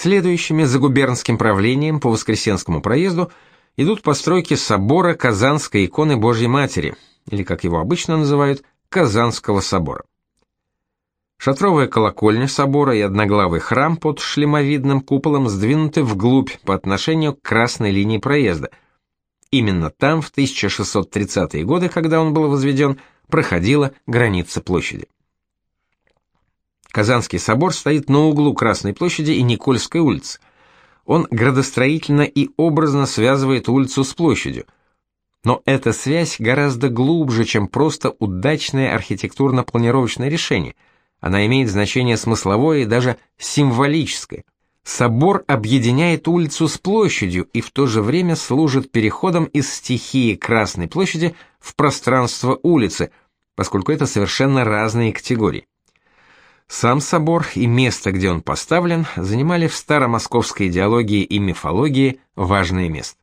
Следующими за губернским правлением по Воскресенскому проезду идут постройки собора Казанской иконы Божьей Матери, или, как его обычно называют, Казанского собора. Шатровая колокольня собора и одноглавый храм под шлемовидным куполом сдвинуты вглубь по отношению к красной линии проезда. Именно там в 1630-е годы, когда он был возведен, проходила граница площади. Казанский собор стоит на углу Красной площади и Никольской улицы. Он градостроительно и образно связывает улицу с площадью. Но эта связь гораздо глубже, чем просто удачное архитектурно-планировочное решение – она имеет значение смысловое и даже символическое. Собор объединяет улицу с площадью и в то же время служит переходом из стихии Красной площади в пространство улицы, поскольку это совершенно разные категории. Сам собор и место, где он поставлен, занимали в старомосковской идеологии и мифологии важное место.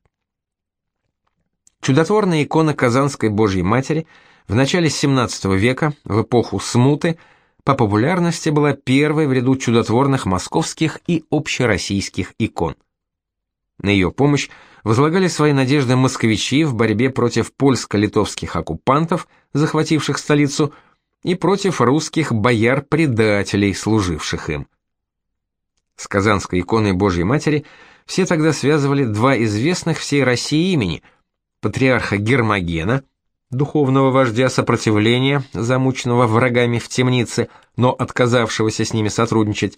Чудотворная икона Казанской Божьей Матери в начале XVII века, в эпоху смуты, по популярности была первой в ряду чудотворных московских и общероссийских икон. На ее помощь возлагали свои надежды москвичи в борьбе против польско-литовских оккупантов, захвативших столицу, и против русских бояр-предателей, служивших им. С Казанской иконой Божьей Матери все тогда связывали два известных всей России имени – патриарха Гермогена – духовного вождя сопротивления, замученного врагами в темнице, но отказавшегося с ними сотрудничать,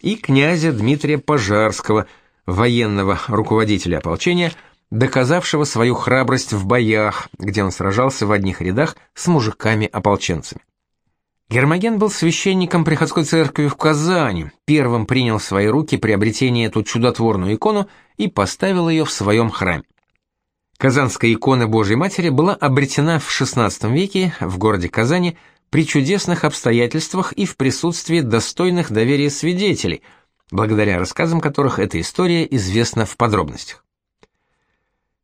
и князя Дмитрия Пожарского, военного руководителя ополчения, доказавшего свою храбрость в боях, где он сражался в одних рядах с мужиками-ополченцами. Гермоген был священником приходской церкви в Казани, первым принял в свои руки приобретение эту чудотворную икону и поставил ее в своем храме. Казанская икона Божьей Матери была обретена в XVI веке в городе Казани при чудесных обстоятельствах и в присутствии достойных доверия свидетелей, благодаря рассказам которых эта история известна в подробностях.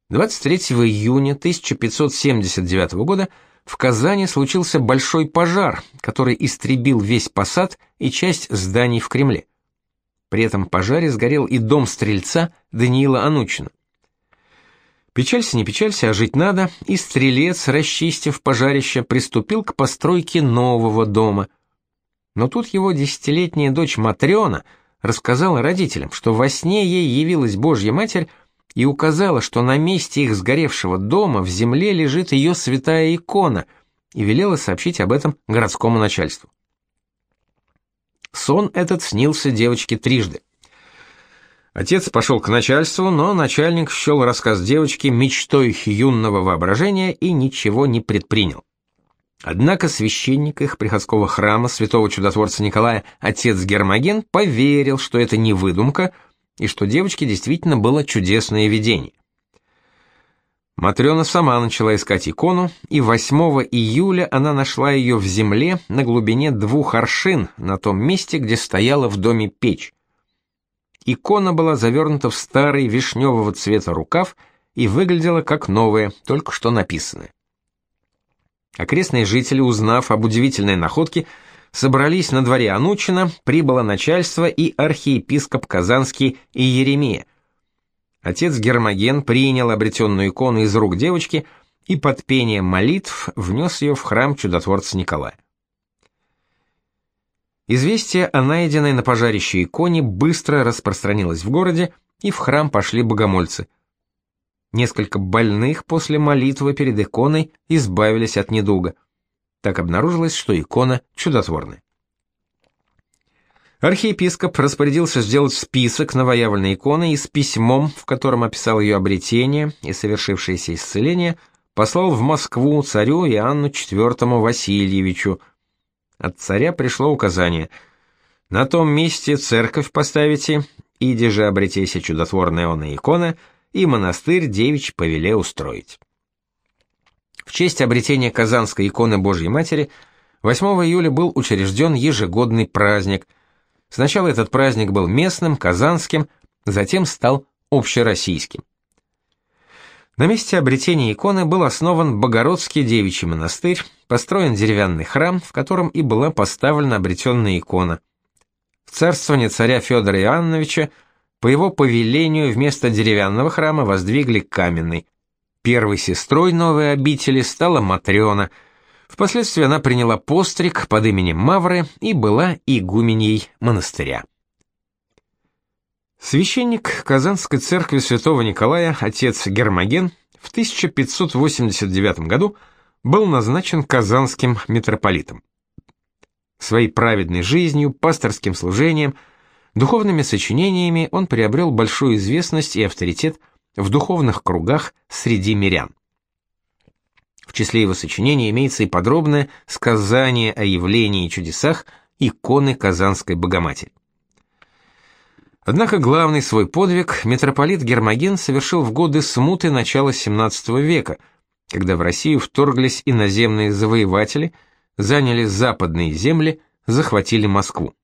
23 июня 1579 года в Казани случился большой пожар, который истребил весь посад и часть зданий в Кремле. При этом пожаре сгорел и дом стрельца Даниила Анучина. Печалься, не печалься, а жить надо, и стрелец, расчистив пожарище, приступил к постройке нового дома. Но тут его десятилетняя дочь Матрёна рассказала родителям, что во сне ей явилась Божья Матерь и указала, что на месте их сгоревшего дома в земле лежит ее святая икона, и велела сообщить об этом городскому начальству. Сон этот снился девочке трижды. Отец пошел к начальству, но начальник счел рассказ девочки мечтой юного воображения и ничего не предпринял. Однако священник их приходского храма святого чудотворца Николая, отец Гермоген, поверил, что это не выдумка и что девочке действительно было чудесное видение. Матрёна сама начала искать икону, и 8 июля она нашла ее в земле на глубине двух аршин, на том месте, где стояла в доме печь. Икона была завернута в старый вишневого цвета рукав и выглядела как новая, только что написанная. Окрестные жители, узнав об удивительной находке, собрались на дворе Анучина, прибыло начальство и архиепископ Казанский и Еремия. Отец Гермоген принял обретенную икону из рук девочки и под пение молитв внес ее в храм чудотворца Николая. Известие о найденной на пожарище иконе быстро распространилось в городе, и в храм пошли богомольцы. Несколько больных после молитвы перед иконой избавились от недуга. Так обнаружилось, что икона чудотворная. Архиепископ распорядился сделать список новоявленной иконы и с письмом, в котором описал ее обретение и совершившееся исцеление, послал в Москву царю Иоанну IV Васильевичу, от царя пришло указание: на том месте церковь поставите, иди же обретейся чудотворная она икона, и монастырь девич повеле устроить. В честь обретения Казанской иконы Божьей Матери 8 июля был учрежден ежегодный праздник. Сначала этот праздник был местным, казанским, затем стал общероссийским. На месте обретения иконы был основан Богородский девичий монастырь, построен деревянный храм, в котором и была поставлена обретенная икона. В царствование царя Федора Иоанновича по его повелению вместо деревянного храма воздвигли каменный. Первой сестрой новой обители стала Матрена. Впоследствии она приняла постриг под именем Мавры и была игуменей монастыря. Священник Казанской церкви святого Николая, отец Гермоген, в 1589 году был назначен казанским митрополитом. Своей праведной жизнью, пасторским служением, духовными сочинениями он приобрел большую известность и авторитет в духовных кругах среди мирян. В числе его сочинений имеется и подробное сказание о явлении и чудесах иконы Казанской Богоматери. Однако главный свой подвиг митрополит Гермоген совершил в годы смуты начала XVII века, когда в Россию вторглись иноземные завоеватели, заняли западные земли, захватили Москву.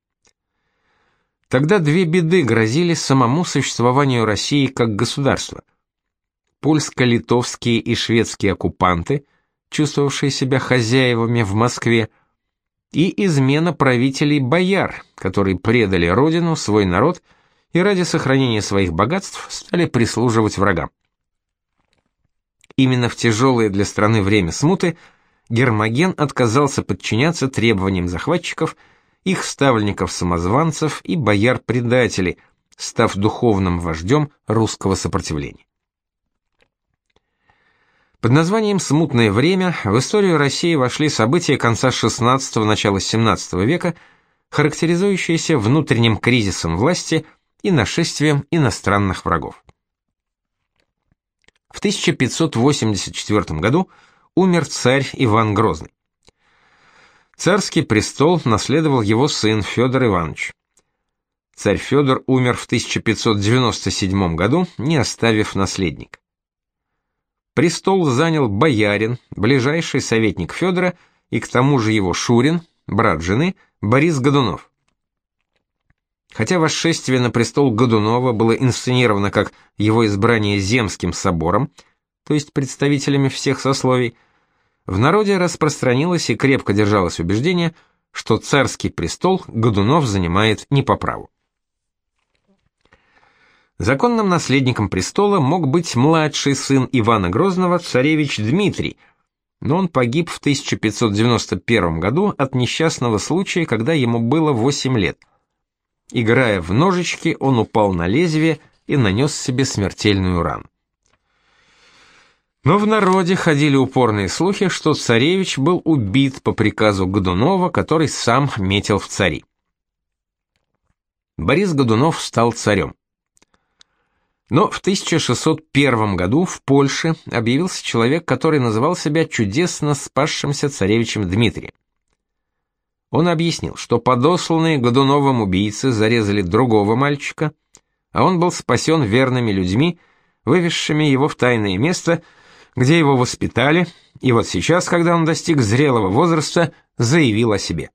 Тогда две беды грозили самому существованию России как государства. Польско-литовские и шведские оккупанты, чувствовавшие себя хозяевами в Москве, и измена правителей бояр, которые предали родину, свой народ – и ради сохранения своих богатств стали прислуживать врагам. Именно в тяжелое для страны время смуты Гермоген отказался подчиняться требованиям захватчиков, их ставленников-самозванцев и бояр-предателей, став духовным вождем русского сопротивления. Под названием «Смутное время» в историю России вошли события конца XVI – начала XVII века, характеризующиеся внутренним кризисом власти – и нашествием иностранных врагов. В 1584 году умер царь Иван Грозный. Царский престол наследовал его сын Федор Иванович. Царь Федор умер в 1597 году, не оставив наследника. Престол занял боярин, ближайший советник Федора и к тому же его шурин, брат жены, Борис Годунов. Хотя восшествие на престол Годунова было инсценировано как его избрание Земским собором, то есть представителями всех сословий, в народе распространилось и крепко держалось убеждение, что царский престол Годунов занимает не по праву. Законным наследником престола мог быть младший сын Ивана Грозного, царевич Дмитрий, но он погиб в 1591 году от несчастного случая, когда ему было 8 лет. Играя в ножички, он упал на лезвие и нанес себе смертельную рану. Но в народе ходили упорные слухи, что царевич был убит по приказу Годунова, который сам метил в цари. Борис Годунов стал царем. Но в 1601 году в Польше объявился человек, который называл себя чудесно спасшимся царевичем Дмитрием. Он объяснил, что подосланные Годуновым убийцы зарезали другого мальчика, а он был спасен верными людьми, вывезшими его в тайное место, где его воспитали, и вот сейчас, когда он достиг зрелого возраста, заявил о себе.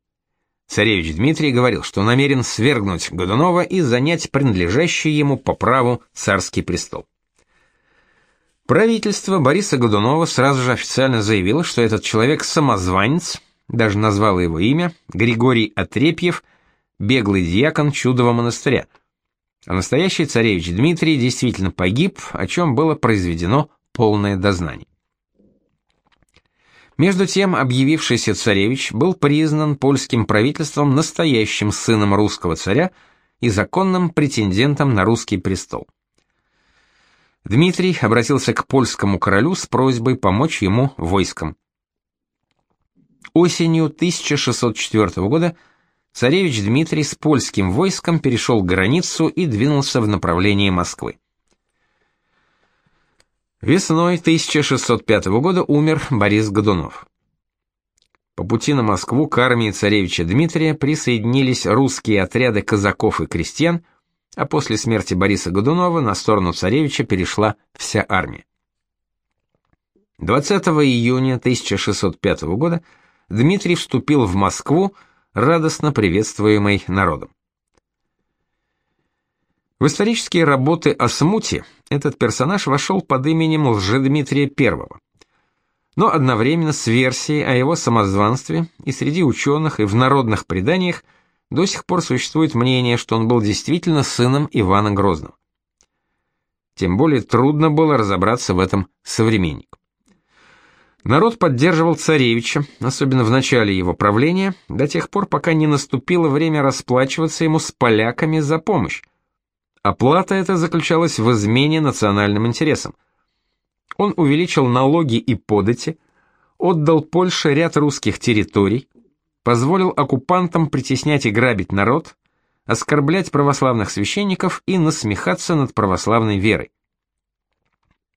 Царевич Дмитрий говорил, что намерен свергнуть Годунова и занять принадлежащий ему по праву царский престол. Правительство Бориса Годунова сразу же официально заявило, что этот человек самозванец, даже назвала его имя, Григорий Отрепьев, беглый диакон Чудового монастыря. А настоящий царевич Дмитрий действительно погиб, о чем было произведено полное дознание. Между тем, объявившийся царевич был признан польским правительством настоящим сыном русского царя и законным претендентом на русский престол. Дмитрий обратился к польскому королю с просьбой помочь ему войском. Осенью 1604 года царевич Дмитрий с польским войском перешел границу и двинулся в направлении Москвы. Весной 1605 года умер Борис Годунов. По пути на Москву к армии царевича Дмитрия присоединились русские отряды казаков и крестьян, а после смерти Бориса Годунова на сторону царевича перешла вся армия. 20 июня 1605 года Дмитрий вступил в Москву, радостно приветствуемый народом. В исторические работы о смуте этот персонаж вошел под именем Лжедмитрия I. Но одновременно с версией о его самозванстве и среди ученых, и в народных преданиях до сих пор существует мнение, что он был действительно сыном Ивана Грозного. Тем более трудно было разобраться в этом современнику. Народ поддерживал царевича, особенно в начале его правления, до тех пор, пока не наступило время расплачиваться ему с поляками за помощь. Оплата эта заключалась в измене национальным интересам. Он увеличил налоги и подати, отдал Польше ряд русских территорий, позволил оккупантам притеснять и грабить народ, оскорблять православных священников и насмехаться над православной верой.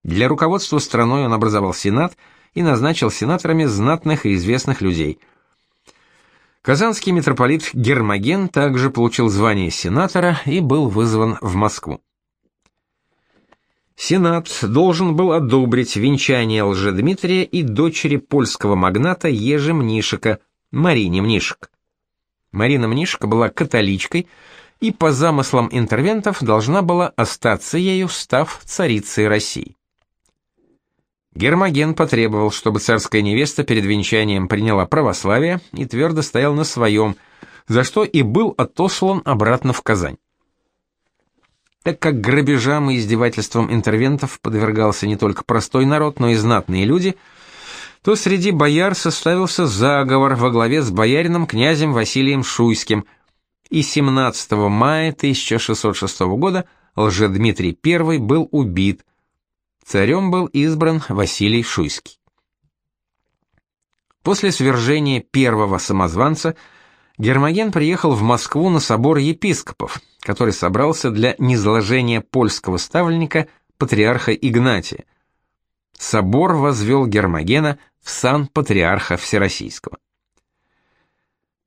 Для руководства страной он образовал сенат и назначил сенаторами знатных и известных людей. Казанский митрополит Гермоген также получил звание сенатора и был вызван в Москву. Сенат должен был одобрить венчание Лжедмитрия и дочери польского магната Ежи Мнишика, Марине Мнишек. Марина Мнишка была католичкой и по замыслам интервентов должна была остаться ею, став царицей России. Гермоген потребовал, чтобы царская невеста перед венчанием приняла православие и твердо стоял на своем, за что и был отослан обратно в Казань. Так как грабежам и издевательствам интервентов подвергался не только простой народ, но и знатные люди, то среди бояр составился заговор во главе с боярином князем Василием Шуйским, и 17 мая 1606 года Лжедмитрий I был убит – Царем был избран Василий Шуйский. После свержения первого самозванца Гермоген приехал в Москву на собор епископов, который собрался для низложения польского ставленника патриарха Игнатия. Собор возвел Гермогена в сан патриарха Всероссийского.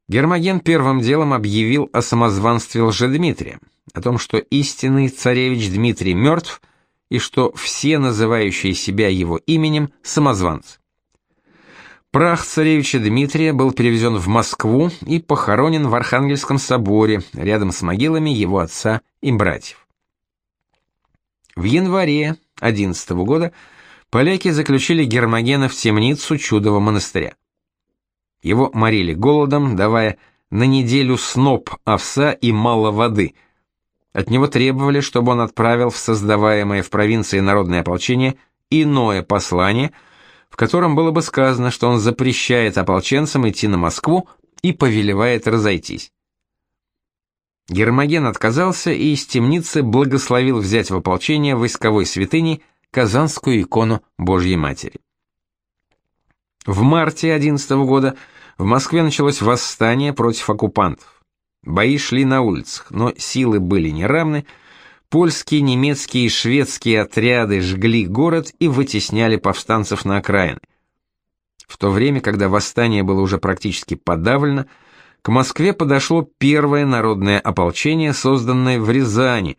Гермоген первым делом объявил о самозванстве Лжедмитрия, о том, что истинный царевич Дмитрий мертв, и что все называющие себя его именем самозванцы. Прах царевича Дмитрия был перевезен в Москву и похоронен в Архангельском соборе рядом с могилами его отца и братьев. В январе 11 года поляки заключили Гермогена в темницу Чудового монастыря. Его морили голодом, давая на неделю сноп овса и мало воды – от него требовали, чтобы он отправил в создаваемое в провинции народное ополчение иное послание, в котором было бы сказано, что он запрещает ополченцам идти на Москву и повелевает разойтись. Гермоген отказался и из темницы благословил взять в ополчение войсковой святыни Казанскую икону Божьей Матери. В марте 11 года в Москве началось восстание против оккупантов. Бои шли на улицах, но силы были неравны. Польские, немецкие и шведские отряды жгли город и вытесняли повстанцев на окраины. В то время, когда восстание было уже практически подавлено, к Москве подошло первое народное ополчение, созданное в Рязани,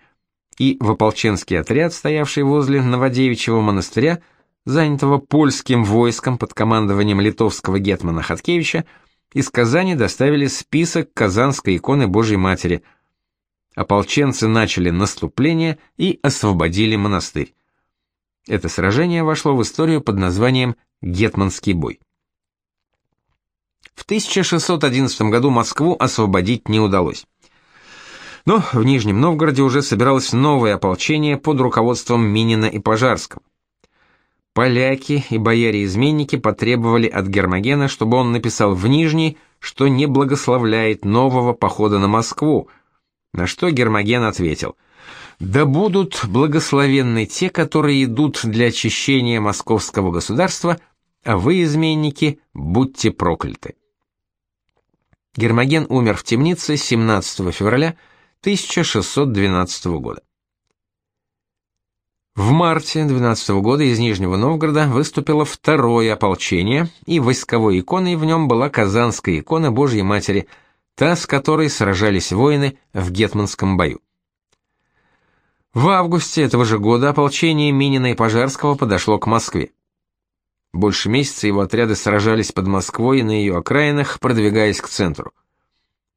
и в ополченский отряд, стоявший возле Новодевичьего монастыря, занятого польским войском под командованием литовского гетмана Хаткевича, из Казани доставили список Казанской иконы Божьей Матери. Ополченцы начали наступление и освободили монастырь. Это сражение вошло в историю под названием Гетманский бой. В 1611 году Москву освободить не удалось. Но в Нижнем Новгороде уже собиралось новое ополчение под руководством Минина и Пожарского. Поляки и бояре-изменники потребовали от Гермогена, чтобы он написал в Нижний, что не благословляет нового похода на Москву, на что Гермоген ответил: "Да будут благословенны те, которые идут для очищения московского государства, а вы, изменники, будьте прокляты". Гермоген умер в темнице 17 февраля 1612 года. В марте 12 года из Нижнего Новгорода выступило второе ополчение, и войсковой иконой в нем была Казанская икона Божьей Матери, та, с которой сражались воины в Гетманском бою. В августе этого же года ополчение Минина и Пожарского подошло к Москве. Больше месяца его отряды сражались под Москвой и на ее окраинах, продвигаясь к центру.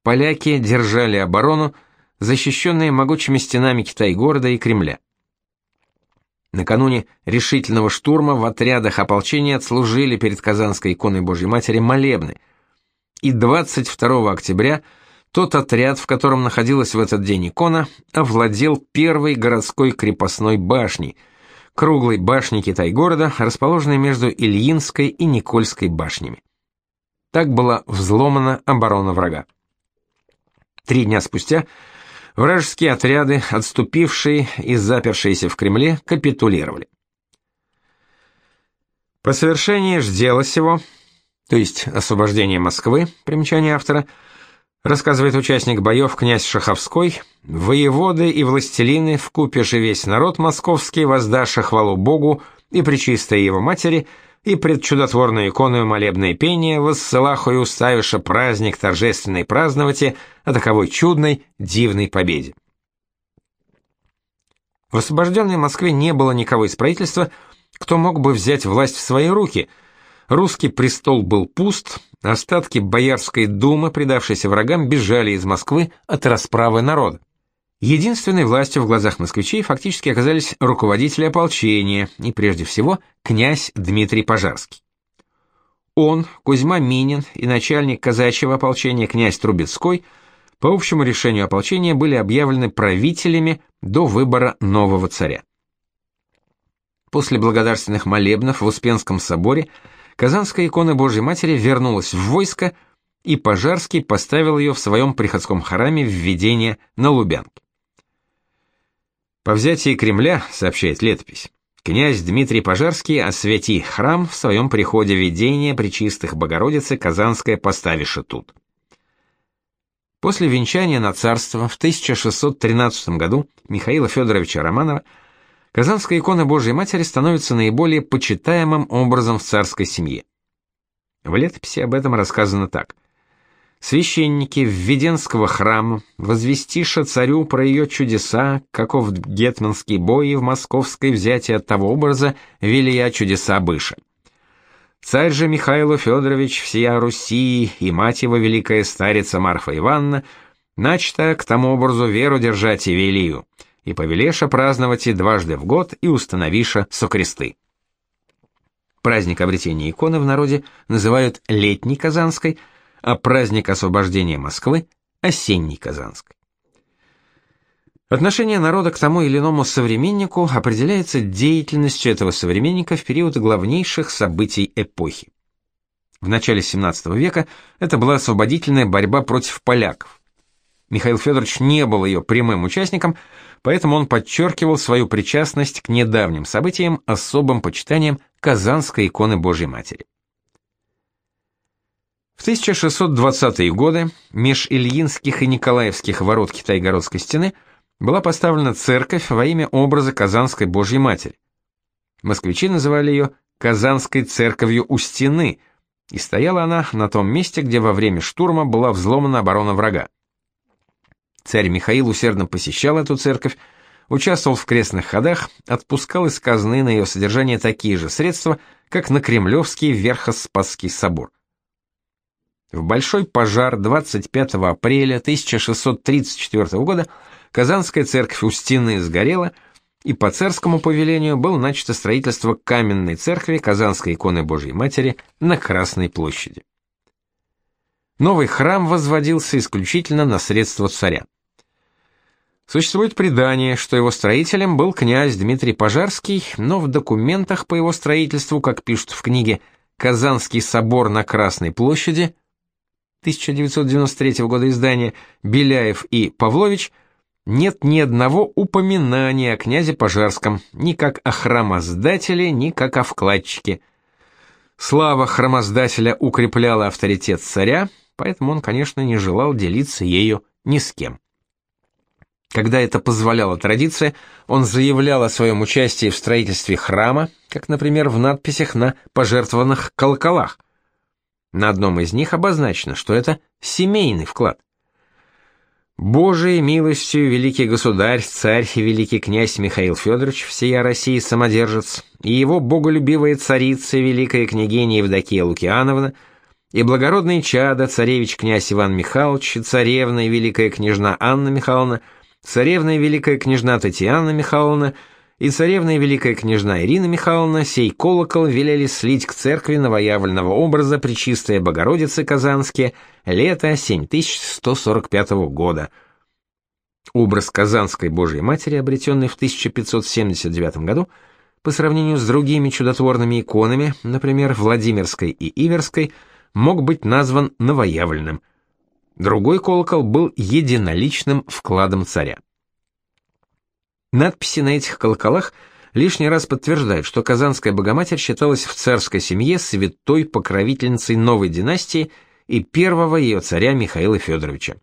Поляки держали оборону, защищенные могучими стенами Китай-города и Кремля. Накануне решительного штурма в отрядах ополчения отслужили перед Казанской иконой Божьей Матери молебны. И 22 октября Тот отряд, в котором находилась в этот день икона, овладел первой городской крепостной башней, круглой башней Китай-города, расположенной между Ильинской и Никольской башнями. Так была взломана оборона врага. Три дня спустя вражеские отряды, отступившие и запершиеся в Кремле, капитулировали. По совершении ж дела сего, то есть освобождение Москвы, примечание автора, рассказывает участник боев князь Шаховской, воеводы и властелины в купе же весь народ московский воздаша хвалу Богу и пречистой его матери, и пред чудотворной иконою молебное пение воссылаху и уставиша праздник торжественный праздновате о таковой чудной, дивной победе. В освобожденной Москве не было никого из правительства, кто мог бы взять власть в свои руки – Русский престол был пуст, остатки Боярской думы, предавшиеся врагам, бежали из Москвы от расправы народа. Единственной властью в глазах москвичей фактически оказались руководители ополчения, и прежде всего князь Дмитрий Пожарский. Он, Кузьма Минин и начальник казачьего ополчения князь Трубецкой по общему решению ополчения были объявлены правителями до выбора нового царя. После благодарственных молебнов в Успенском соборе – Казанская икона Божьей Матери вернулась в войско, и Пожарский поставил ее в своем приходском храме в введение на Лубянке. По взятии Кремля, сообщает летопись, князь Дмитрий Пожарский освети храм в своем приходе видения Пречистых Богородицы Казанская поставиша тут. После венчания на царство в 1613 году Михаила Федоровича Романова Казанская икона Божьей Матери становится наиболее почитаемым образом в царской семье. В летописи об этом рассказано так. Священники Введенского храма возвестиша царю про ее чудеса, каков гетманский бой и в московской взятие от того образа велия чудеса быша. Царь же Михаил Федорович всея Руси и мать его великая старица Марфа Ивановна, начата к тому образу веру держать и велию — и повелеша праздновать и дважды в год и установиша сокресты. Праздник обретения иконы в народе называют летней Казанской, а праздник освобождения Москвы – осенней Казанской. Отношение народа к тому или иному современнику определяется деятельностью этого современника в период главнейших событий эпохи. В начале XVII века это была освободительная борьба против поляков. Михаил Федорович не был ее прямым участником, поэтому он подчеркивал свою причастность к недавним событиям особым почитанием Казанской иконы Божьей Матери. В 1620-е годы меж Ильинских и Николаевских ворот Китай-городской стены была поставлена церковь во имя образа Казанской Божьей Матери. Москвичи называли ее Казанской церковью у стены, и стояла она на том месте, где во время штурма была взломана оборона врага. Царь Михаил усердно посещал эту церковь, участвовал в крестных ходах, отпускал из казны на ее содержание такие же средства, как на Кремлевский Верхоспасский собор. В большой пожар 25 апреля 1634 года Казанская церковь у стены сгорела, и по царскому повелению было начато строительство каменной церкви Казанской иконы Божьей Матери на Красной площади. Новый храм возводился исключительно на средства царя. Существует предание, что его строителем был князь Дмитрий Пожарский, но в документах по его строительству, как пишут в книге «Казанский собор на Красной площади» 1993 года издания Беляев и Павлович, нет ни одного упоминания о князе Пожарском, ни как о храмоздателе, ни как о вкладчике. Слава храмоздателя укрепляла авторитет царя, поэтому он, конечно, не желал делиться ею ни с кем. Когда это позволяла традиция, он заявлял о своем участии в строительстве храма, как, например, в надписях на пожертвованных колоколах. На одном из них обозначено, что это семейный вклад. Божией милостью великий государь, царь и великий князь Михаил Федорович, всея России самодержец, и его боголюбивая царица, великая княгиня Евдокия Лукиановна, и благородные чада, царевич князь Иван Михайлович, царевна и великая княжна Анна Михайловна – царевна и великая княжна Татьяна Михайловна и царевна и великая княжна Ирина Михайловна сей колокол велели слить к церкви новоявленного образа Пречистая Богородицы Казанские лето 7145 года. Образ Казанской Божьей Матери, обретенный в 1579 году, по сравнению с другими чудотворными иконами, например, Владимирской и Иверской, мог быть назван новоявленным. Другой колокол был единоличным вкладом царя. Надписи на этих колоколах лишний раз подтверждают, что Казанская Богоматерь считалась в царской семье святой покровительницей новой династии и первого ее царя Михаила Федоровича.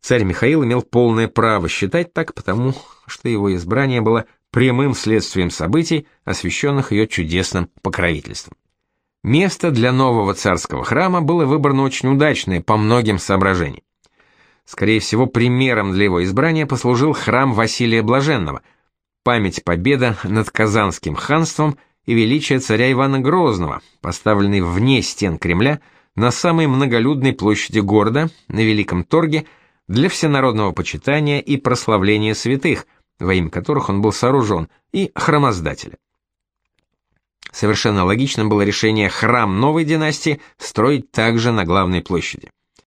Царь Михаил имел полное право считать так, потому что его избрание было прямым следствием событий, освященных ее чудесным покровительством. Место для нового царского храма было выбрано очень удачное по многим соображениям. Скорее всего, примером для его избрания послужил храм Василия Блаженного, память победы над Казанским ханством и величие царя Ивана Грозного, поставленный вне стен Кремля на самой многолюдной площади города, на Великом торге, для всенародного почитания и прославления святых, во имя которых он был сооружен, и храмоздателя. Совершенно логичным было решение храм новой династии строить также на главной площади.